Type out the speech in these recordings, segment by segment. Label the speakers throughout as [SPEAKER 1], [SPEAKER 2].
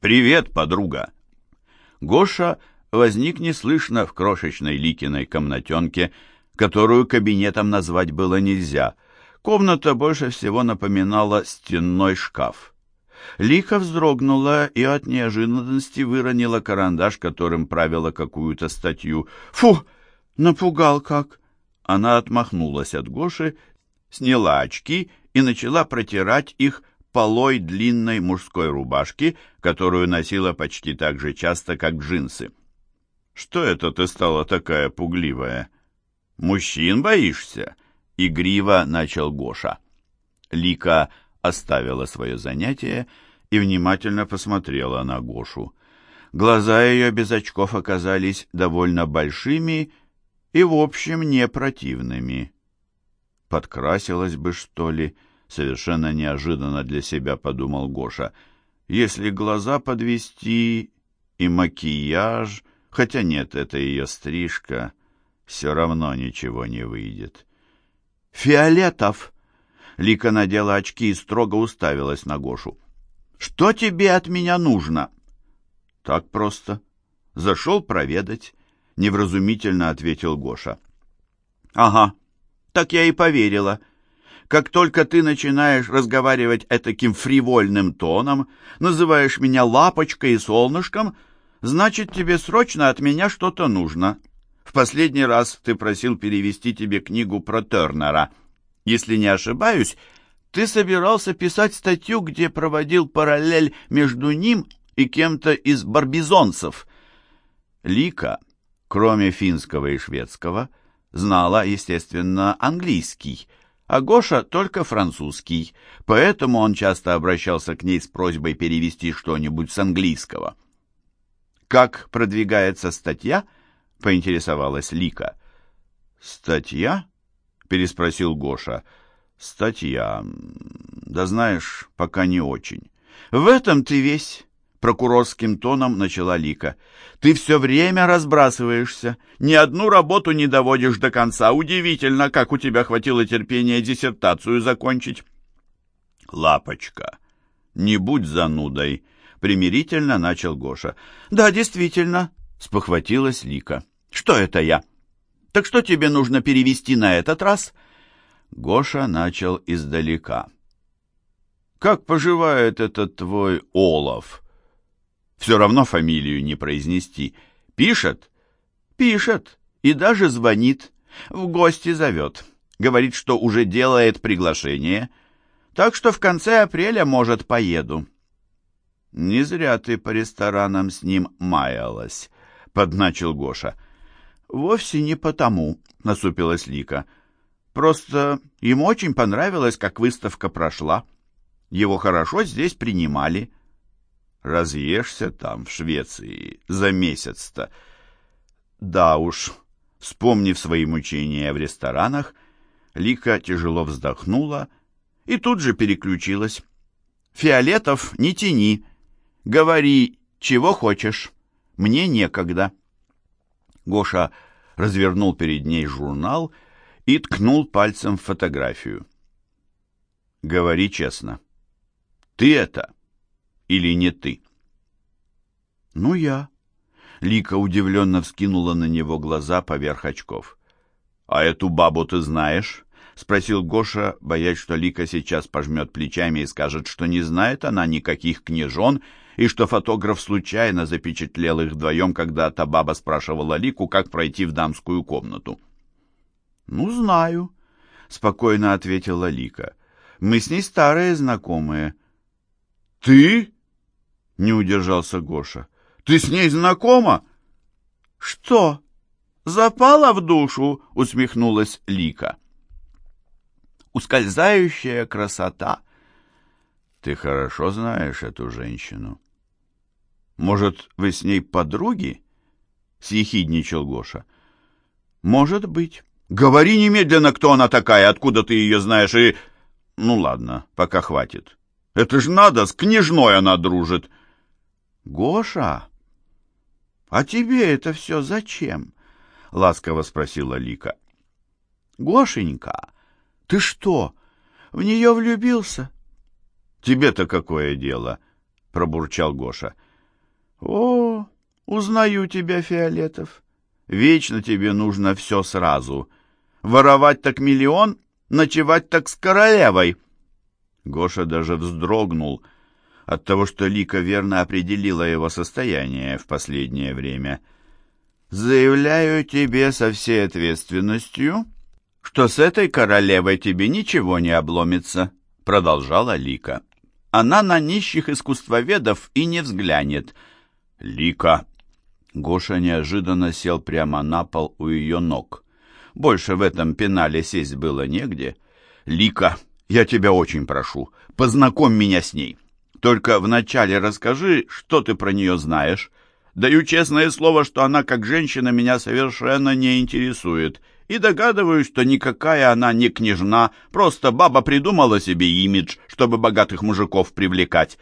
[SPEAKER 1] «Привет, подруга!» Гоша возник неслышно в крошечной Ликиной комнатенке, которую кабинетом назвать было нельзя. Комната больше всего напоминала стенной шкаф. Лика вздрогнула и от неожиданности выронила карандаш, которым правила какую-то статью. «Фу! Напугал как!» Она отмахнулась от Гоши, сняла очки и начала протирать их полой длинной мужской рубашки, которую носила почти так же часто, как джинсы. «Что это ты стала такая пугливая? Мужчин боишься?» — игриво начал Гоша. Лика оставила свое занятие и внимательно посмотрела на Гошу. Глаза ее без очков оказались довольно большими и, в общем, не противными. Подкрасилась бы, что ли, совершенно неожиданно для себя подумал Гоша. Если глаза подвести и макияж, хотя нет, это ее стрижка, все равно ничего не выйдет. «Фиолетов!» Лика надела очки и строго уставилась на Гошу. «Что тебе от меня нужно?» «Так просто. Зашел проведать», — невразумительно ответил Гоша. «Ага, так я и поверила. Как только ты начинаешь разговаривать этаким фривольным тоном, называешь меня лапочкой и солнышком, значит, тебе срочно от меня что-то нужно. В последний раз ты просил перевести тебе книгу про Тернера. Если не ошибаюсь, ты собирался писать статью, где проводил параллель между ним и кем-то из барбизонцев. Лика, кроме финского и шведского, знала, естественно, английский, а Гоша только французский, поэтому он часто обращался к ней с просьбой перевести что-нибудь с английского. «Как продвигается статья?» — поинтересовалась Лика. «Статья?» переспросил Гоша. Статья. Да знаешь, пока не очень. В этом ты весь, прокурорским тоном начала Лика. Ты все время разбрасываешься, ни одну работу не доводишь до конца. Удивительно, как у тебя хватило терпения диссертацию закончить. Лапочка, не будь занудой, примирительно начал Гоша. Да, действительно, спохватилась Лика. Что это я? Так что тебе нужно перевести на этот раз?» Гоша начал издалека. «Как поживает этот твой Олаф?» «Все равно фамилию не произнести. Пишет?» «Пишет. И даже звонит. В гости зовет. Говорит, что уже делает приглашение. Так что в конце апреля, может, поеду». «Не зря ты по ресторанам с ним маялась», — подначил Гоша. «Вовсе не потому», — насупилась Лика. «Просто ему очень понравилось, как выставка прошла. Его хорошо здесь принимали». «Разъешься там, в Швеции, за месяц-то». «Да уж», — вспомнив свои мучения в ресторанах, Лика тяжело вздохнула и тут же переключилась. «Фиолетов, не тяни. Говори, чего хочешь. Мне некогда». Гоша развернул перед ней журнал и ткнул пальцем в фотографию. «Говори честно, ты это или не ты?» «Ну, я». Лика удивленно вскинула на него глаза поверх очков. «А эту бабу ты знаешь?» — спросил Гоша, боясь, что Лика сейчас пожмет плечами и скажет, что не знает она никаких княжон и что фотограф случайно запечатлел их вдвоем, когда та баба спрашивала Лику, как пройти в дамскую комнату. «Ну, знаю», — спокойно ответила Лика. «Мы с ней старые знакомые». «Ты?» — не удержался Гоша. «Ты с ней знакома?» «Что, запала в душу?» — усмехнулась Лика. «Ускользающая красота». «Ты хорошо знаешь эту женщину?» «Может, вы с ней подруги?» — съехидничал Гоша. «Может быть. Говори немедленно, кто она такая, откуда ты ее знаешь, и...» «Ну ладно, пока хватит. Это ж надо, с княжной она дружит». «Гоша, а тебе это все зачем?» — ласково спросила Лика. «Гошенька, ты что, в нее влюбился?» «Тебе-то какое дело?» — пробурчал Гоша. — О, узнаю тебя, Фиолетов. Вечно тебе нужно все сразу. Воровать так миллион, ночевать так с королевой. Гоша даже вздрогнул от того, что Лика верно определила его состояние в последнее время. «Заявляю тебе со всей ответственностью, что с этой королевой тебе ничего не обломится», — продолжала Лика. «Она на нищих искусствоведов и не взглянет». «Лика!» Гоша неожиданно сел прямо на пол у ее ног. Больше в этом пенале сесть было негде. «Лика, я тебя очень прошу, познакомь меня с ней. Только вначале расскажи, что ты про нее знаешь. Даю честное слово, что она как женщина меня совершенно не интересует. И догадываюсь, что никакая она не княжна, просто баба придумала себе имидж, чтобы богатых мужиков привлекать.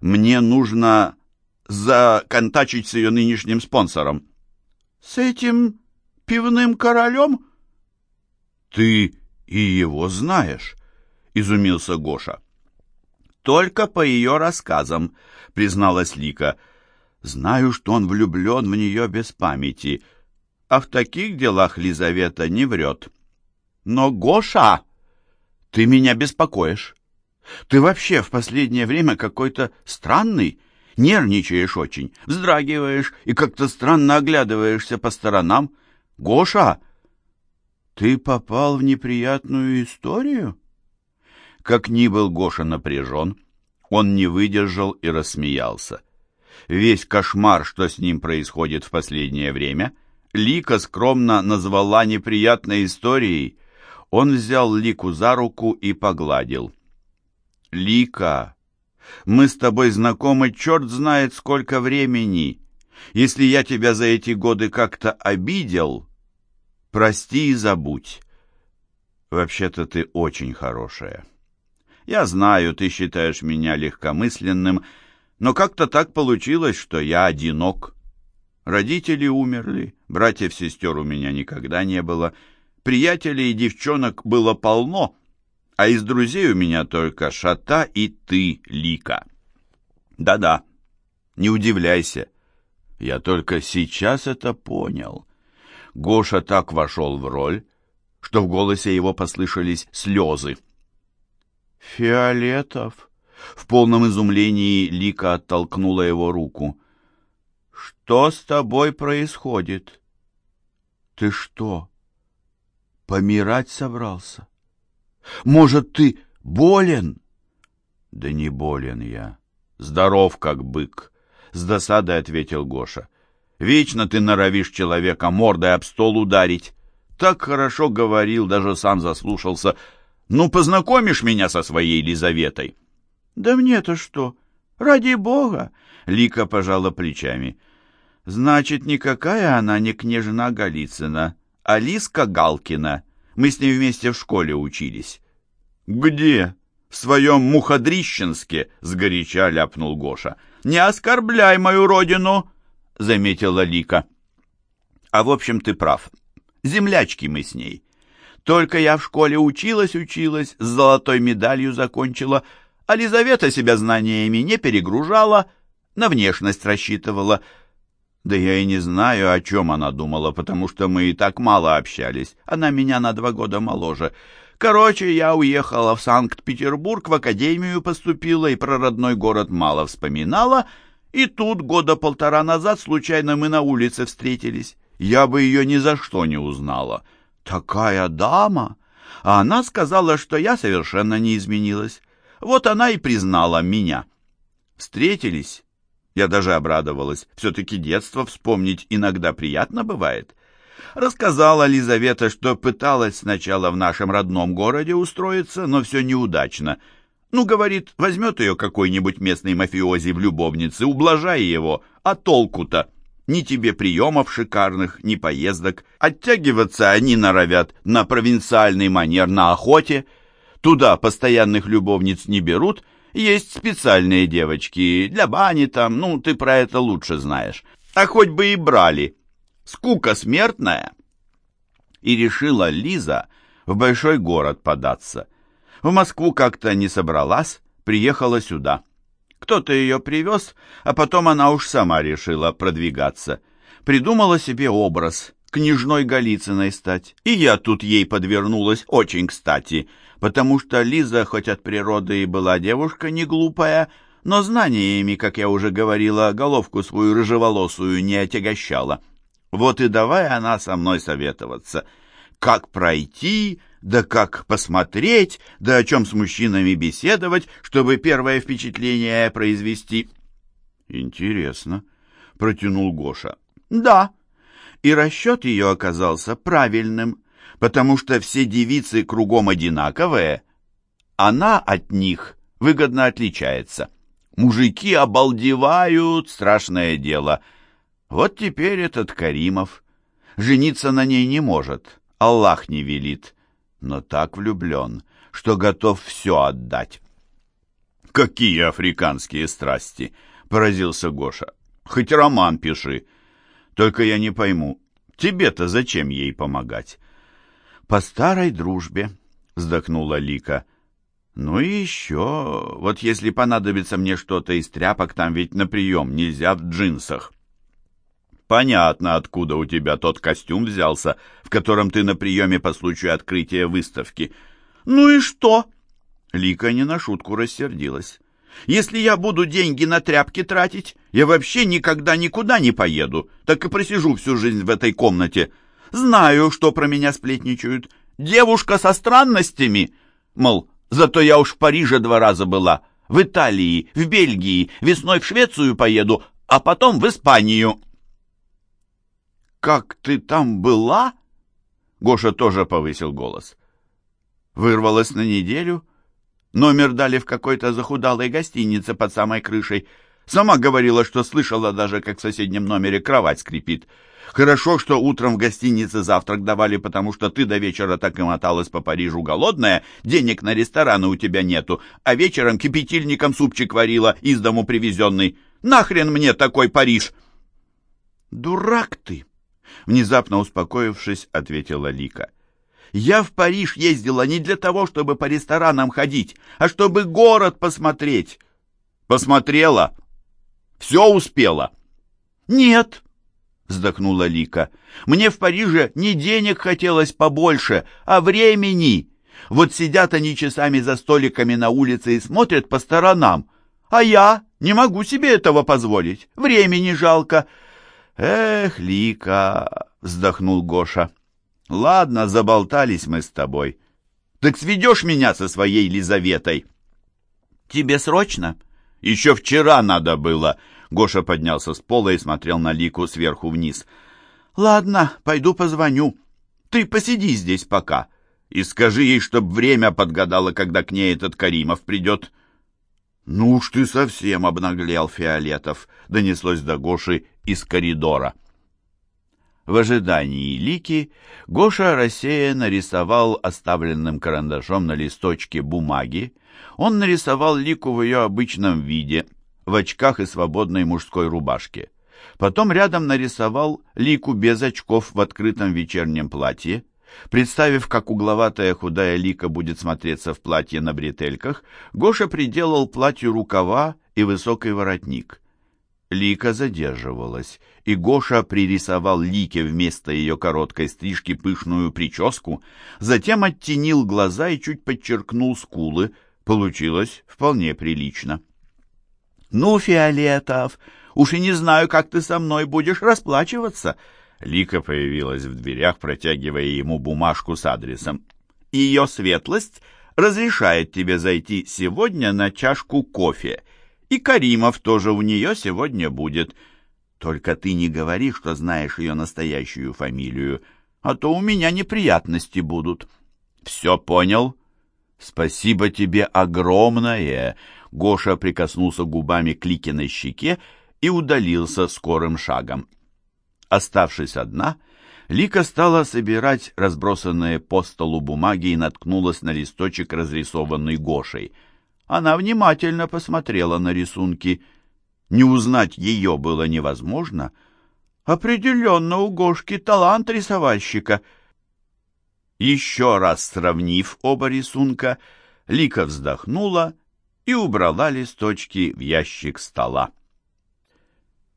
[SPEAKER 1] Мне нужно законтачить с ее нынешним спонсором. — С этим пивным королем? — Ты и его знаешь, — изумился Гоша. — Только по ее рассказам, — призналась Лика. — Знаю, что он влюблен в нее без памяти, а в таких делах Лизавета не врет. Но, Гоша, ты меня беспокоишь. Ты вообще в последнее время какой-то странный, Нервничаешь очень, вздрагиваешь и как-то странно оглядываешься по сторонам. Гоша, ты попал в неприятную историю? Как ни был Гоша напряжен, он не выдержал и рассмеялся. Весь кошмар, что с ним происходит в последнее время, Лика скромно назвала неприятной историей. Он взял Лику за руку и погладил. «Лика, мы с тобой знакомы черт знает сколько времени. Если я тебя за эти годы как-то обидел, прости и забудь. Вообще-то ты очень хорошая. Я знаю, ты считаешь меня легкомысленным, но как-то так получилось, что я одинок. Родители умерли, братьев-сестер у меня никогда не было, приятелей и девчонок было полно — а из друзей у меня только Шата и ты, Лика. Да-да, не удивляйся. Я только сейчас это понял. Гоша так вошел в роль, что в голосе его послышались слезы. «Фиолетов!» В полном изумлении Лика оттолкнула его руку. «Что с тобой происходит?» «Ты что, помирать собрался?» Может, ты болен?» «Да не болен я. Здоров, как бык», — с досадой ответил Гоша. «Вечно ты норовишь человека мордой об стол ударить. Так хорошо говорил, даже сам заслушался. Ну, познакомишь меня со своей Елизаветой?» «Да мне-то что? Ради бога!» — Лика пожала плечами. «Значит, никакая она не княжна Голицына, а Лиска Галкина». Мы с ней вместе в школе учились». «Где?» «В своем Муходрищенске», — сгоряча ляпнул Гоша. «Не оскорбляй мою родину», — заметила Лика. «А в общем, ты прав. Землячки мы с ней. Только я в школе училась-училась, с золотой медалью закончила, а Лизавета себя знаниями не перегружала, на внешность рассчитывала». Да я и не знаю, о чем она думала, потому что мы и так мало общались. Она меня на два года моложе. Короче, я уехала в Санкт-Петербург, в академию поступила и про родной город мало вспоминала. И тут года полтора назад случайно мы на улице встретились. Я бы ее ни за что не узнала. Такая дама! А она сказала, что я совершенно не изменилась. Вот она и признала меня. Встретились я даже обрадовалась. Все-таки детство вспомнить иногда приятно бывает. Рассказала Лизавета, что пыталась сначала в нашем родном городе устроиться, но все неудачно. Ну, говорит, возьмет ее какой-нибудь местный мафиози в любовнице, ублажай его, а толку-то? Ни тебе приемов шикарных, ни поездок. Оттягиваться они норовят на провинциальный манер на охоте. Туда постоянных любовниц не берут — есть специальные девочки, для бани там, ну, ты про это лучше знаешь. А хоть бы и брали. Скука смертная. И решила Лиза в большой город податься. В Москву как-то не собралась, приехала сюда. Кто-то ее привез, а потом она уж сама решила продвигаться. Придумала себе образ, княжной Голицыной стать. И я тут ей подвернулась очень кстати, потому что Лиза, хоть от природы и была девушка не глупая, но знаниями, как я уже говорила, головку свою рыжеволосую не отягощала. Вот и давай она со мной советоваться. Как пройти, да как посмотреть, да о чем с мужчинами беседовать, чтобы первое впечатление произвести. Интересно, протянул Гоша. Да, и расчет ее оказался правильным, потому что все девицы кругом одинаковые, она от них выгодно отличается. Мужики обалдевают, страшное дело. Вот теперь этот Каримов. Жениться на ней не может, Аллах не велит, но так влюблен, что готов все отдать. «Какие африканские страсти!» — поразился Гоша. «Хоть роман пиши. Только я не пойму, тебе-то зачем ей помогать?» «По старой дружбе», — вздохнула Лика. Ну и еще, вот если понадобится мне что-то из тряпок, там ведь на прием нельзя в джинсах. Понятно, откуда у тебя тот костюм взялся, в котором ты на приеме по случаю открытия выставки. Ну и что? Лика не на шутку рассердилась. Если я буду деньги на тряпки тратить, я вообще никогда никуда не поеду, так и просижу всю жизнь в этой комнате. Знаю, что про меня сплетничают. Девушка со странностями, мол, Зато я уж в Париже два раза была, в Италии, в Бельгии, весной в Швецию поеду, а потом в Испанию». «Как ты там была?» Гоша тоже повысил голос. «Вырвалась на неделю. Номер дали в какой-то захудалой гостинице под самой крышей. Сама говорила, что слышала даже, как в соседнем номере кровать скрипит. Хорошо, что утром в гостинице завтрак давали, потому что ты до вечера так и моталась по Парижу голодная, денег на рестораны у тебя нету, а вечером кипятильником супчик варила, из дому привезенный. Нахрен мне такой Париж?» «Дурак ты!» — внезапно успокоившись, ответила Лика. «Я в Париж ездила не для того, чтобы по ресторанам ходить, а чтобы город посмотреть». «Посмотрела?» Все успела?» «Нет», — вздохнула Лика. «Мне в Париже не денег хотелось побольше, а времени. Вот сидят они часами за столиками на улице и смотрят по сторонам. А я не могу себе этого позволить. Времени жалко». «Эх, Лика», — вздохнул Гоша. «Ладно, заболтались мы с тобой. Так сведешь меня со своей Лизаветой?» «Тебе срочно?» Еще вчера надо было!» Гоша поднялся с пола и смотрел на Лику сверху вниз. «Ладно, пойду позвоню. Ты посиди здесь пока. И скажи ей, чтоб время подгадало, когда к ней этот Каримов придет». «Ну уж ты совсем обнаглел, Фиолетов!» — донеслось до Гоши из коридора. В ожидании Лики Гоша рассеянно рисовал оставленным карандашом на листочке бумаги. Он нарисовал Лику в ее обычном виде, в очках и свободной мужской рубашке. Потом рядом нарисовал Лику без очков в открытом вечернем платье. Представив, как угловатая худая Лика будет смотреться в платье на бретельках, Гоша приделал платью рукава и высокий воротник. Лика задерживалась, и Гоша пририсовал Лике вместо ее короткой стрижки пышную прическу, затем оттенил глаза и чуть подчеркнул скулы. Получилось вполне прилично. «Ну, Фиолетов, уж и не знаю, как ты со мной будешь расплачиваться». Лика появилась в дверях, протягивая ему бумажку с адресом. «Ее светлость разрешает тебе зайти сегодня на чашку кофе». И Каримов тоже у нее сегодня будет. Только ты не говори, что знаешь ее настоящую фамилию, а то у меня неприятности будут. Все понял? Спасибо тебе огромное. Гоша прикоснулся губами к Ликиной щеке и удалился скорым шагом. Оставшись одна, Лика стала собирать разбросанные по столу бумаги и наткнулась на листочек, разрисованный Гошей — она внимательно посмотрела на рисунки. Не узнать ее было невозможно. Определенно у Гошки талант рисовальщика. Еще раз сравнив оба рисунка, Лика вздохнула и убрала листочки в ящик стола.